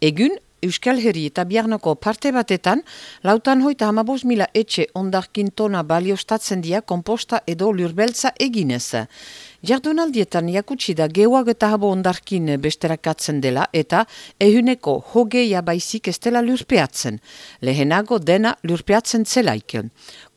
Egun, Euskal Herri eta Biarnoko parte batetan, lautan hoita hamabos mila etxe ondarkin tona baliostatzen dia komposta edo lurbeltza eginez. Jardunaldietan jakutsi da gehuag eta habo ondarkin besterakatzen dela eta ehuneko hogeia baizik ez dela lurpeatzen. Lehenago dena lurpeatzen zelaik.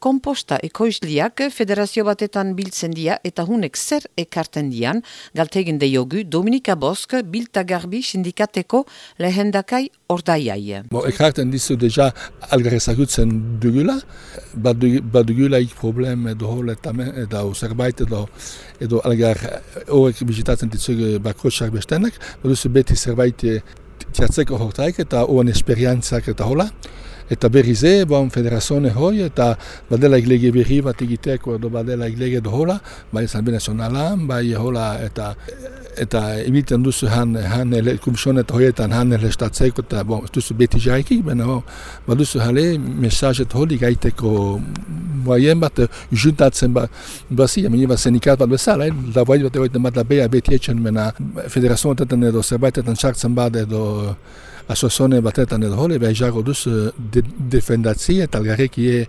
Komposta ekoizliak federazio batetan biltzen dia eta hunek zer ekarten dian, galtegin deiogu Dominika Bosk biltagarbi sindikateko lehendakai ordaiai. Bo, ekarten dizu deja algar ezagutzen dugula, badugula ik problem edo hol eta zerbait edo edo algar horrek bizitatzen ditzug bakotxak bestenak, baduzu beti zerbait txatzeko hortaik eta oan esperientzak eta hola eta berriz e, bon, federazione hoi, eta badela iglege berri bat egiteko, edo badela iglege do hola, bai zanbe nazionalan, bai hola, eta eta emiten duzu han, han komisioen eta hoietan han elestatzeko, eta bon, duzu beti jaikik, baina ho, baduzu hale, mesazet holi gaiteko moyen bat, juntatzen ba, bazi, amini bat senikat bat bezala, eh? da bai bat egoiten bat da beha beti etxen, mena federazionetan edo zerbaitetan sartzen bat edo asozone batetan edo hole, behar jago duz de, defendatzi eta algarrekie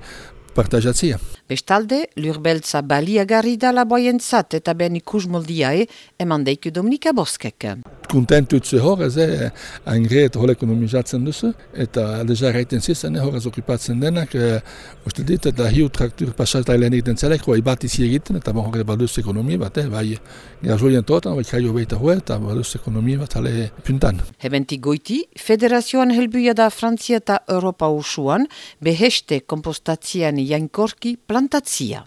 partajatzia. Bestalde, lurbeltza baliagarri da laboayentzat eta ben ikus moldiae eman deiku Dominika Boskek. Kontentu utzu hor, ez eh, angre eta hol ekonomizatzen duzu, eta deja reiten zizan, hor ez okupatzen denak, e, uste dit, eta hiu traktur pasata elenik den zelek, hoi bat izi egiten, eta hor baduz ekonomi bat, eh, bai gazoien totan, bai kaio behita hoi, eta baduz ekonomi bat, ale puntan. Hebenti goiti, federazioan helbuia da Frantzia eta Europa usuan, beheste kompostatzian jankorki plantatzia.